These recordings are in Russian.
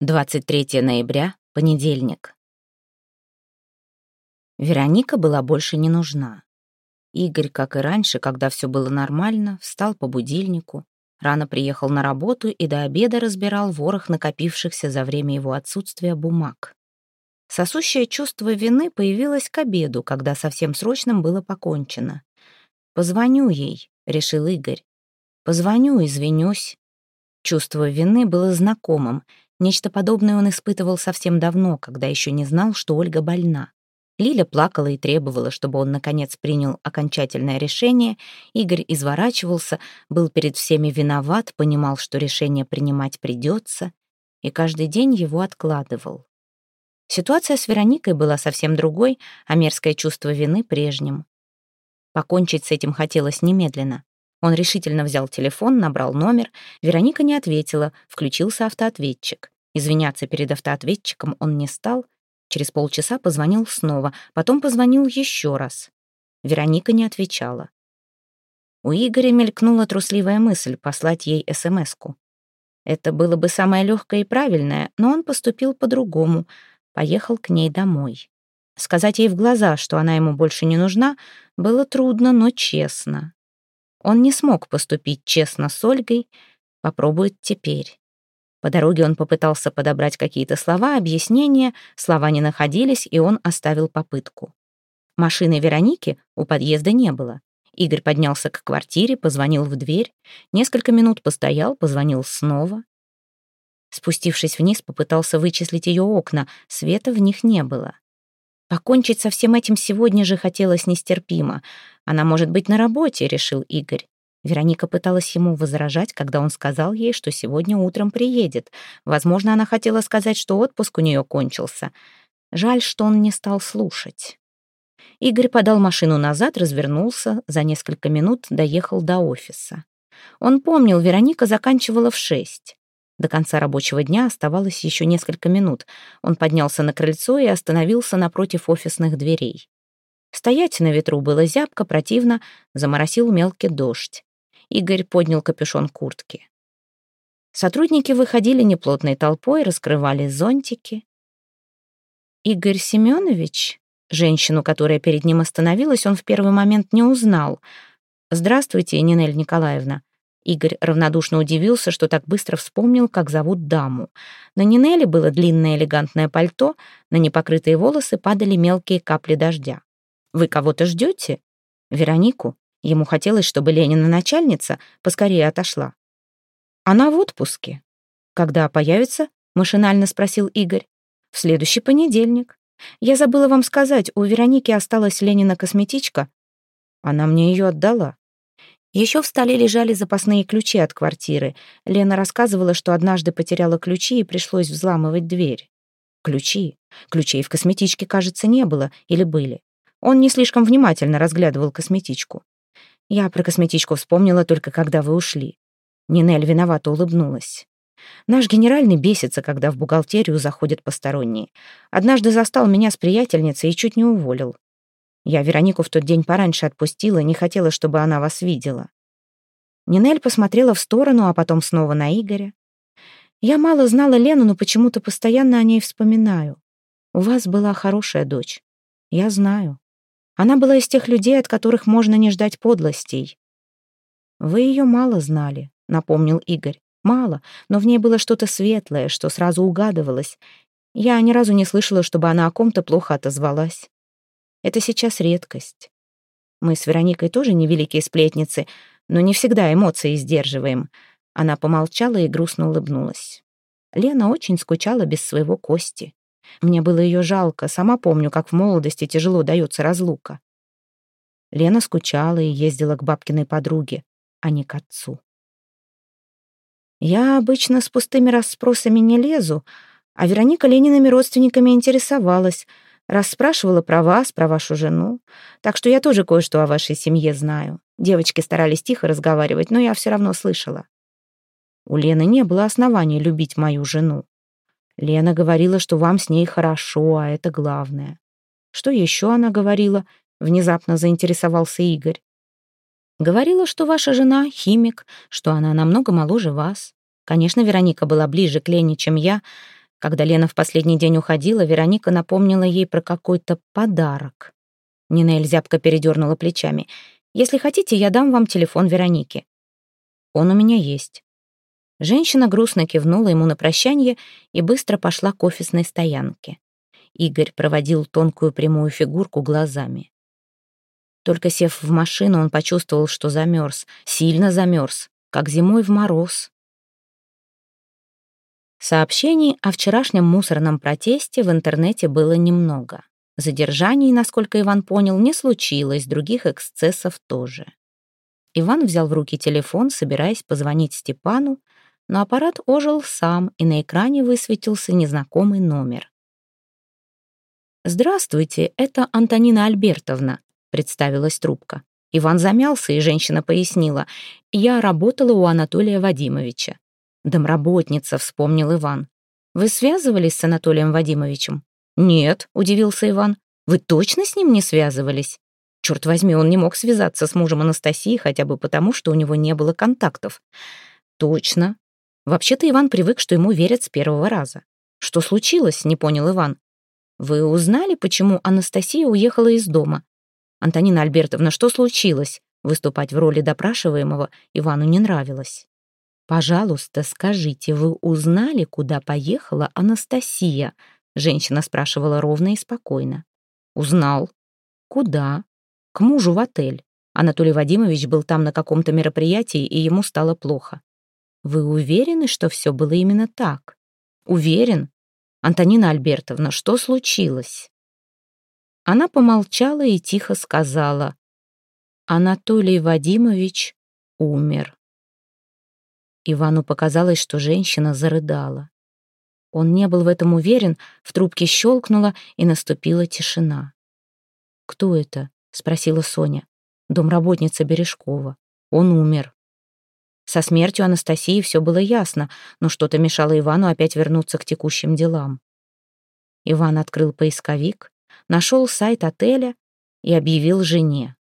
23 ноября, понедельник. Вероника была больше не нужна. Игорь, как и раньше, когда все было нормально, встал по будильнику, рано приехал на работу и до обеда разбирал ворох накопившихся за время его отсутствия бумаг. Сосущее чувство вины появилось к обеду, когда совсем срочным было покончено. «Позвоню ей», — решил Игорь. «Позвоню, извинюсь». Чувство вины было знакомым — Нечто подобное он испытывал совсем давно, когда еще не знал, что Ольга больна. Лиля плакала и требовала, чтобы он, наконец, принял окончательное решение. Игорь изворачивался, был перед всеми виноват, понимал, что решение принимать придется, и каждый день его откладывал. Ситуация с Вероникой была совсем другой, а мерзкое чувство вины прежним. Покончить с этим хотелось немедленно. Он решительно взял телефон, набрал номер. Вероника не ответила, включился автоответчик. Извиняться перед автоответчиком он не стал. Через полчаса позвонил снова, потом позвонил еще раз. Вероника не отвечала. У Игоря мелькнула трусливая мысль послать ей СМС-ку. Это было бы самое легкое и правильное, но он поступил по-другому. Поехал к ней домой. Сказать ей в глаза, что она ему больше не нужна, было трудно, но честно. Он не смог поступить честно с Ольгой, попробует теперь. По дороге он попытался подобрать какие-то слова, объяснения, слова не находились, и он оставил попытку. Машины Вероники у подъезда не было. Игорь поднялся к квартире, позвонил в дверь, несколько минут постоял, позвонил снова. Спустившись вниз, попытался вычислить ее окна, света в них не было. Покончить со всем этим сегодня же хотелось нестерпимо. Она может быть на работе, решил Игорь. Вероника пыталась ему возражать, когда он сказал ей, что сегодня утром приедет. Возможно, она хотела сказать, что отпуск у нее кончился. Жаль, что он не стал слушать. Игорь подал машину назад, развернулся, за несколько минут доехал до офиса. Он помнил, Вероника заканчивала в шесть. До конца рабочего дня оставалось еще несколько минут. Он поднялся на крыльцо и остановился напротив офисных дверей. Стоять на ветру было зябко, противно, заморосил мелкий дождь. Игорь поднял капюшон куртки. Сотрудники выходили неплотной толпой, раскрывали зонтики. Игорь Семенович, женщину, которая перед ним остановилась, он в первый момент не узнал. «Здравствуйте, Нинель Николаевна», Игорь равнодушно удивился, что так быстро вспомнил, как зовут даму. На Нинеле было длинное элегантное пальто, на непокрытые волосы падали мелкие капли дождя. «Вы кого-то ждете?» «Веронику?» Ему хотелось, чтобы Ленина начальница поскорее отошла. «Она в отпуске». «Когда появится?» — машинально спросил Игорь. «В следующий понедельник. Я забыла вам сказать, у Вероники осталась Ленина косметичка. Она мне ее отдала. Еще в столе лежали запасные ключи от квартиры. Лена рассказывала, что однажды потеряла ключи и пришлось взламывать дверь. Ключи. Ключей в косметичке, кажется, не было. Или были. Он не слишком внимательно разглядывал косметичку. Я про косметичку вспомнила только когда вы ушли. Нинель виновато улыбнулась. Наш генеральный бесится, когда в бухгалтерию заходят посторонние. Однажды застал меня с приятельницей и чуть не уволил. Я Веронику в тот день пораньше отпустила, не хотела, чтобы она вас видела. Нинель посмотрела в сторону, а потом снова на Игоря. Я мало знала Лену, но почему-то постоянно о ней вспоминаю. У вас была хорошая дочь. Я знаю. Она была из тех людей, от которых можно не ждать подлостей. Вы ее мало знали, напомнил Игорь. Мало, но в ней было что-то светлое, что сразу угадывалось. Я ни разу не слышала, чтобы она о ком-то плохо отозвалась. Это сейчас редкость. Мы с Вероникой тоже невеликие сплетницы, но не всегда эмоции сдерживаем. Она помолчала и грустно улыбнулась. Лена очень скучала без своего Кости. Мне было ее жалко, сама помню, как в молодости тяжело дается разлука. Лена скучала и ездила к бабкиной подруге, а не к отцу. Я обычно с пустыми расспросами не лезу, а Вероника Лениными родственниками интересовалась — Расспрашивала про вас, про вашу жену. Так что я тоже кое-что о вашей семье знаю. Девочки старались тихо разговаривать, но я все равно слышала. У Лены не было оснований любить мою жену. Лена говорила, что вам с ней хорошо, а это главное. Что еще она говорила? Внезапно заинтересовался Игорь. Говорила, что ваша жена — химик, что она намного моложе вас. Конечно, Вероника была ближе к Лене, чем я, Когда Лена в последний день уходила, Вероника напомнила ей про какой-то подарок. Нинель зябко передернула плечами. «Если хотите, я дам вам телефон Вероники». «Он у меня есть». Женщина грустно кивнула ему на прощание и быстро пошла к офисной стоянке. Игорь проводил тонкую прямую фигурку глазами. Только сев в машину, он почувствовал, что замерз, сильно замерз, как зимой в мороз. Сообщений о вчерашнем мусорном протесте в интернете было немного. Задержаний, насколько Иван понял, не случилось, других эксцессов тоже. Иван взял в руки телефон, собираясь позвонить Степану, но аппарат ожил сам, и на экране высветился незнакомый номер. «Здравствуйте, это Антонина Альбертовна», — представилась трубка. Иван замялся, и женщина пояснила. «Я работала у Анатолия Вадимовича». «Домработница», — вспомнил Иван. «Вы связывались с Анатолием Вадимовичем?» «Нет», — удивился Иван. «Вы точно с ним не связывались?» Черт возьми, он не мог связаться с мужем Анастасии хотя бы потому, что у него не было контактов. «Точно», Вообще-то Иван привык, что ему верят с первого раза. «Что случилось?» — не понял Иван. «Вы узнали, почему Анастасия уехала из дома?» «Антонина Альбертовна, что случилось?» Выступать в роли допрашиваемого Ивану не нравилось. «Пожалуйста, скажите, вы узнали, куда поехала Анастасия?» Женщина спрашивала ровно и спокойно. «Узнал». «Куда?» «К мужу в отель. Анатолий Вадимович был там на каком-то мероприятии, и ему стало плохо. Вы уверены, что все было именно так? Уверен. Антонина Альбертовна, что случилось? Она помолчала и тихо сказала. Анатолий Вадимович умер. Ивану показалось, что женщина зарыдала. Он не был в этом уверен, в трубке щелкнуло, и наступила тишина. «Кто это?» — спросила Соня. «Домработница Бережкова. Он умер». Со смертью Анастасии все было ясно, но что-то мешало Ивану опять вернуться к текущим делам. Иван открыл поисковик, нашел сайт отеля и объявил жене.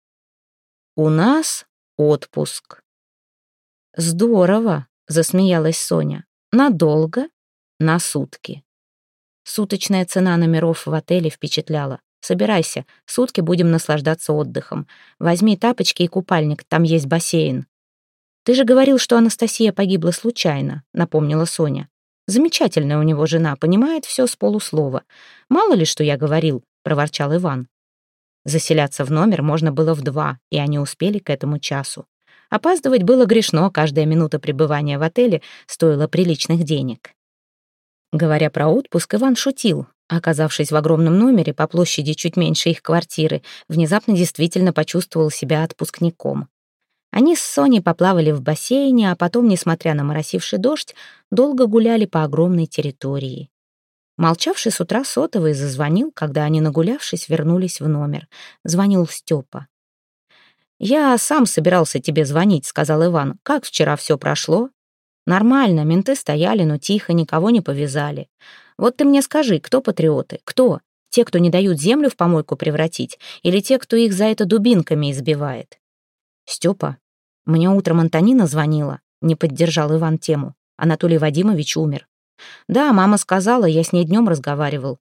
«У нас отпуск». «Здорово», — засмеялась Соня. «Надолго?» «На сутки». Суточная цена номеров в отеле впечатляла. «Собирайся, сутки будем наслаждаться отдыхом. Возьми тапочки и купальник, там есть бассейн». «Ты же говорил, что Анастасия погибла случайно», — напомнила Соня. «Замечательная у него жена, понимает все с полуслова. Мало ли, что я говорил», — проворчал Иван. Заселяться в номер можно было в два, и они успели к этому часу. Опаздывать было грешно, каждая минута пребывания в отеле стоила приличных денег. Говоря про отпуск, Иван шутил. Оказавшись в огромном номере по площади чуть меньше их квартиры, внезапно действительно почувствовал себя отпускником. Они с Соней поплавали в бассейне, а потом, несмотря на моросивший дождь, долго гуляли по огромной территории. Молчавший с утра сотовый зазвонил, когда они, нагулявшись, вернулись в номер. Звонил Степа. «Я сам собирался тебе звонить», — сказал Иван. «Как вчера все прошло?» «Нормально, менты стояли, но тихо, никого не повязали. Вот ты мне скажи, кто патриоты? Кто? Те, кто не дают землю в помойку превратить? Или те, кто их за это дубинками избивает?» «Степа, мне утром Антонина звонила, не поддержал Иван тему. Анатолий Вадимович умер. Да, мама сказала, я с ней днем разговаривал.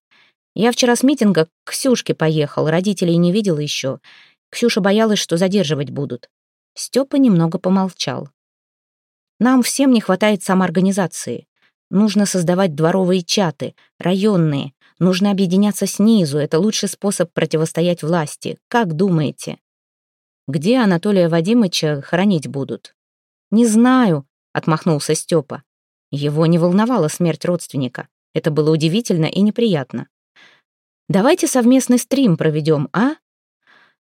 Я вчера с митинга к Ксюшке поехал, родителей не видел еще. Ксюша боялась, что задерживать будут. Степа немного помолчал. Нам всем не хватает самоорганизации. Нужно создавать дворовые чаты, районные. Нужно объединяться снизу, это лучший способ противостоять власти. Как думаете? Где Анатолия Вадимыча хоронить будут? Не знаю, отмахнулся Степа. Его не волновала смерть родственника. Это было удивительно и неприятно. Давайте совместный стрим проведем, а?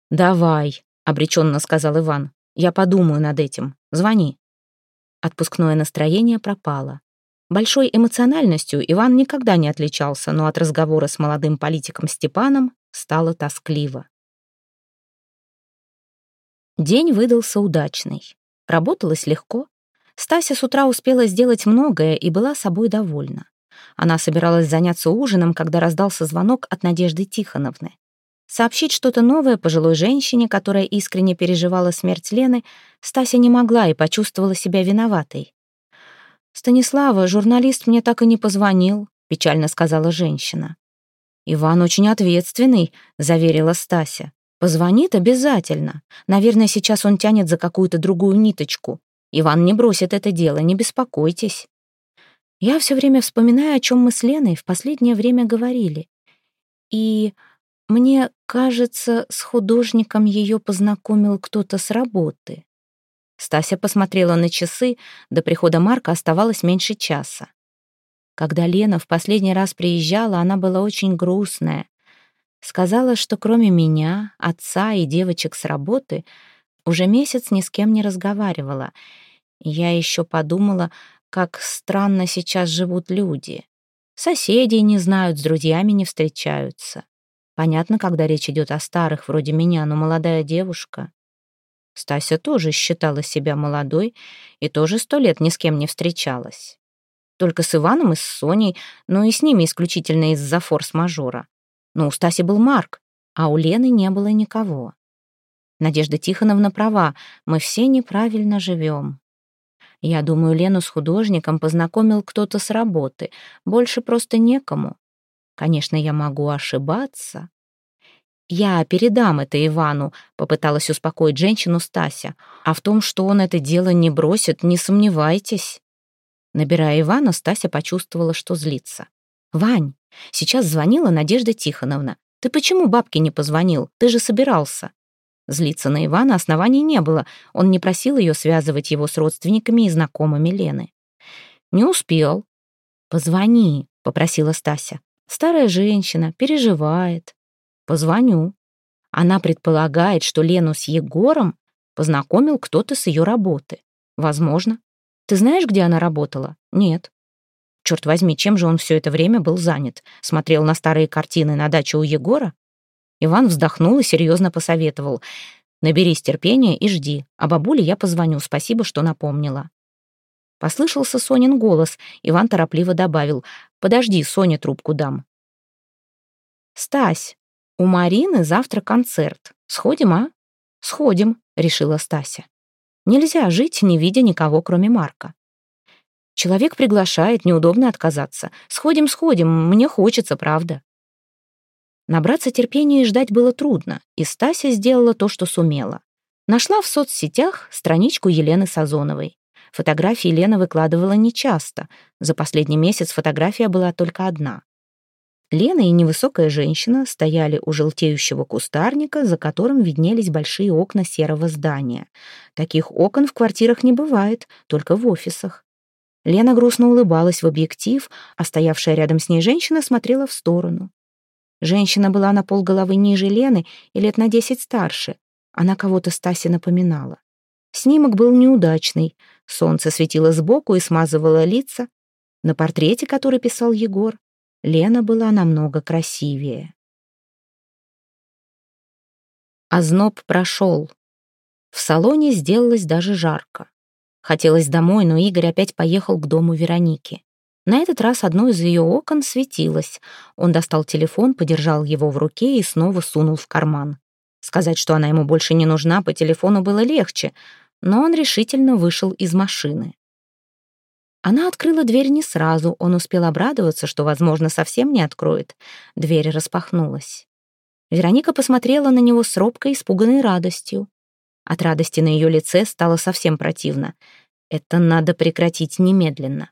Давай, обреченно сказал Иван. Я подумаю над этим. Звони. Отпускное настроение пропало. Большой эмоциональностью Иван никогда не отличался, но от разговора с молодым политиком Степаном стало тоскливо. День выдался удачный. Работалось легко. Стася с утра успела сделать многое и была собой довольна. Она собиралась заняться ужином, когда раздался звонок от Надежды Тихоновны. Сообщить что-то новое пожилой женщине, которая искренне переживала смерть Лены, Стася не могла и почувствовала себя виноватой. «Станислава, журналист мне так и не позвонил. — печально сказала женщина. «Иван очень ответственный», — заверила Стася. «Позвонит обязательно. Наверное, сейчас он тянет за какую-то другую ниточку. Иван не бросит это дело, не беспокойтесь». Я все время вспоминаю, о чем мы с Леной в последнее время говорили. И мне кажется, с художником ее познакомил кто-то с работы. Стася посмотрела на часы, до прихода Марка оставалось меньше часа. Когда Лена в последний раз приезжала, она была очень грустная. Сказала, что кроме меня, отца и девочек с работы, уже месяц ни с кем не разговаривала. Я еще подумала, как странно сейчас живут люди. Соседей не знают, с друзьями не встречаются. Понятно, когда речь идет о старых, вроде меня, но молодая девушка. Стася тоже считала себя молодой и тоже сто лет ни с кем не встречалась. Только с Иваном и с Соней, но и с ними исключительно из-за форс-мажора. Но у Стаси был Марк, а у Лены не было никого. Надежда Тихоновна права, мы все неправильно живем. Я думаю, Лену с художником познакомил кто-то с работы, больше просто некому. Конечно, я могу ошибаться. «Я передам это Ивану», — попыталась успокоить женщину Стася. «А в том, что он это дело не бросит, не сомневайтесь». Набирая Ивана, Стася почувствовала, что злится. «Вань, сейчас звонила Надежда Тихоновна. Ты почему бабке не позвонил? Ты же собирался». Злиться на Ивана оснований не было. Он не просил ее связывать его с родственниками и знакомыми Лены. «Не успел». «Позвони», — попросила Стася. Старая женщина, переживает. Позвоню. Она предполагает, что Лену с Егором познакомил кто-то с ее работы. Возможно. Ты знаешь, где она работала? Нет. Черт возьми, чем же он все это время был занят? Смотрел на старые картины на даче у Егора? Иван вздохнул и серьезно посоветовал. Наберись терпения и жди. А бабуле я позвоню. Спасибо, что напомнила. Послышался Сонин голос. Иван торопливо добавил. «Подожди, Соня трубку дам». «Стась, у Марины завтра концерт. Сходим, а?» «Сходим», — решила Стася. «Нельзя жить, не видя никого, кроме Марка». «Человек приглашает, неудобно отказаться. Сходим, сходим, мне хочется, правда». Набраться терпения и ждать было трудно, и Стася сделала то, что сумела. Нашла в соцсетях страничку Елены Сазоновой. Фотографии Лена выкладывала нечасто. За последний месяц фотография была только одна. Лена и невысокая женщина стояли у желтеющего кустарника, за которым виднелись большие окна серого здания. Таких окон в квартирах не бывает, только в офисах. Лена грустно улыбалась в объектив, а стоявшая рядом с ней женщина смотрела в сторону. Женщина была на полголовы ниже Лены и лет на десять старше. Она кого-то Стасе напоминала. Снимок был неудачный. Солнце светило сбоку и смазывало лица. На портрете, который писал Егор, Лена была намного красивее. Озноб прошел. В салоне сделалось даже жарко. Хотелось домой, но Игорь опять поехал к дому Вероники. На этот раз одно из ее окон светилось. Он достал телефон, подержал его в руке и снова сунул в карман. Сказать, что она ему больше не нужна, по телефону было легче — но он решительно вышел из машины. Она открыла дверь не сразу, он успел обрадоваться, что, возможно, совсем не откроет. Дверь распахнулась. Вероника посмотрела на него с робкой, испуганной радостью. От радости на ее лице стало совсем противно. Это надо прекратить немедленно.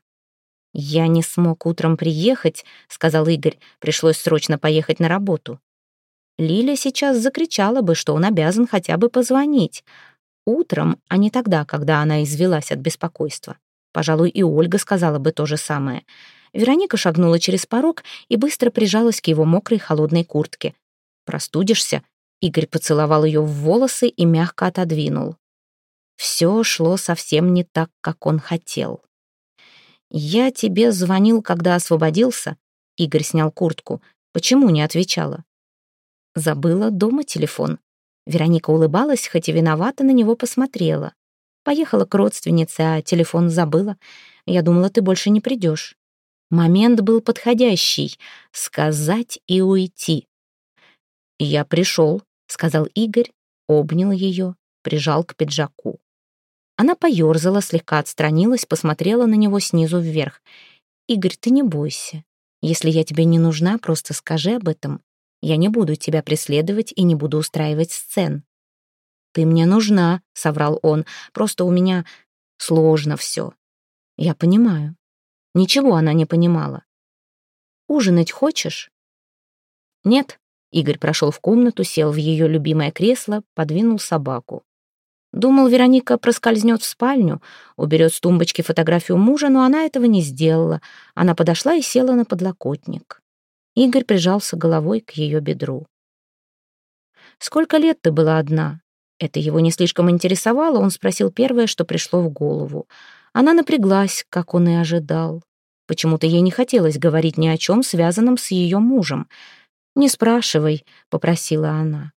«Я не смог утром приехать», — сказал Игорь. «Пришлось срочно поехать на работу». Лиля сейчас закричала бы, что он обязан хотя бы позвонить. Утром, а не тогда, когда она извелась от беспокойства. Пожалуй, и Ольга сказала бы то же самое. Вероника шагнула через порог и быстро прижалась к его мокрой холодной куртке. «Простудишься?» Игорь поцеловал ее в волосы и мягко отодвинул. Все шло совсем не так, как он хотел. «Я тебе звонил, когда освободился?» Игорь снял куртку. «Почему не отвечала?» «Забыла дома телефон», Вероника улыбалась, хоть и виновата на него посмотрела. Поехала к родственнице, а телефон забыла. Я думала, ты больше не придешь. Момент был подходящий — сказать и уйти. «Я пришел», — сказал Игорь, обнял ее, прижал к пиджаку. Она поерзала, слегка отстранилась, посмотрела на него снизу вверх. «Игорь, ты не бойся. Если я тебе не нужна, просто скажи об этом. Я не буду тебя преследовать и не буду устраивать сцен». «Ты мне нужна», — соврал он. «Просто у меня сложно все». «Я понимаю». Ничего она не понимала. «Ужинать хочешь?» «Нет». Игорь прошел в комнату, сел в ее любимое кресло, подвинул собаку. Думал, Вероника проскользнет в спальню, уберет с тумбочки фотографию мужа, но она этого не сделала. Она подошла и села на подлокотник. Игорь прижался головой к ее бедру. «Сколько лет ты была одна?» Это его не слишком интересовало, он спросил первое, что пришло в голову. Она напряглась, как он и ожидал. Почему-то ей не хотелось говорить ни о чем, связанном с ее мужем. «Не спрашивай», — попросила она.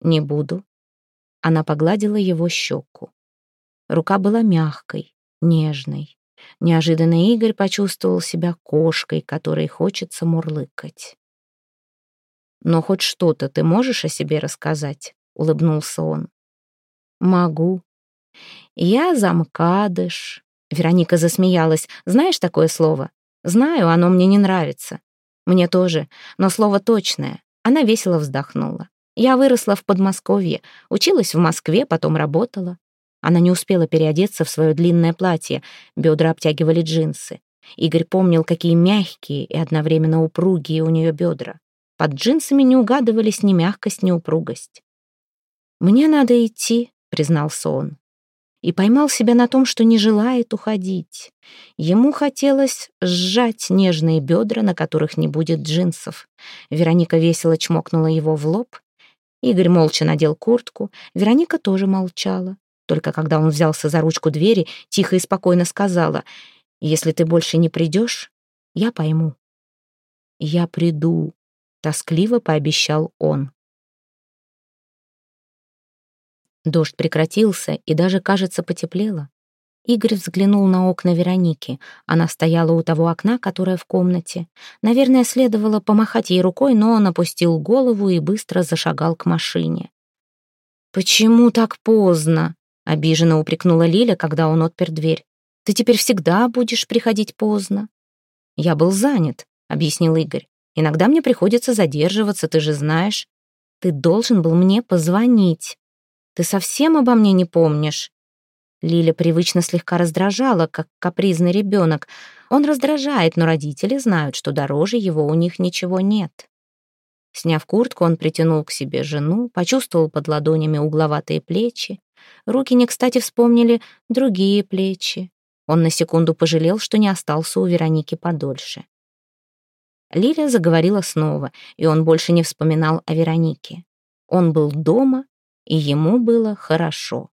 «Не буду», она погладила его щеку. Рука была мягкой, нежной. Неожиданно Игорь почувствовал себя кошкой, которой хочется мурлыкать. «Но хоть что-то ты можешь о себе рассказать?» — улыбнулся он. «Могу. Я замкадыш». Вероника засмеялась. «Знаешь такое слово?» «Знаю, оно мне не нравится». «Мне тоже, но слово точное». Она весело вздохнула. Я выросла в Подмосковье, училась в Москве, потом работала. Она не успела переодеться в свое длинное платье, бедра обтягивали джинсы. Игорь помнил, какие мягкие и одновременно упругие у нее бедра. Под джинсами не угадывались ни мягкость, ни упругость. «Мне надо идти», — признался он. И поймал себя на том, что не желает уходить. Ему хотелось сжать нежные бедра, на которых не будет джинсов. Вероника весело чмокнула его в лоб, Игорь молча надел куртку, Вероника тоже молчала. Только когда он взялся за ручку двери, тихо и спокойно сказала, «Если ты больше не придешь, я пойму». «Я приду», — тоскливо пообещал он. Дождь прекратился и даже, кажется, потеплело. Игорь взглянул на окна Вероники. Она стояла у того окна, которое в комнате. Наверное, следовало помахать ей рукой, но он опустил голову и быстро зашагал к машине. «Почему так поздно?» — обиженно упрекнула Лиля, когда он отпер дверь. «Ты теперь всегда будешь приходить поздно». «Я был занят», — объяснил Игорь. «Иногда мне приходится задерживаться, ты же знаешь. Ты должен был мне позвонить. Ты совсем обо мне не помнишь?» Лиля привычно слегка раздражала, как капризный ребенок. Он раздражает, но родители знают, что дороже его у них ничего нет. Сняв куртку, он притянул к себе жену, почувствовал под ладонями угловатые плечи. Руки не кстати вспомнили другие плечи. Он на секунду пожалел, что не остался у Вероники подольше. Лиля заговорила снова, и он больше не вспоминал о Веронике. Он был дома, и ему было хорошо.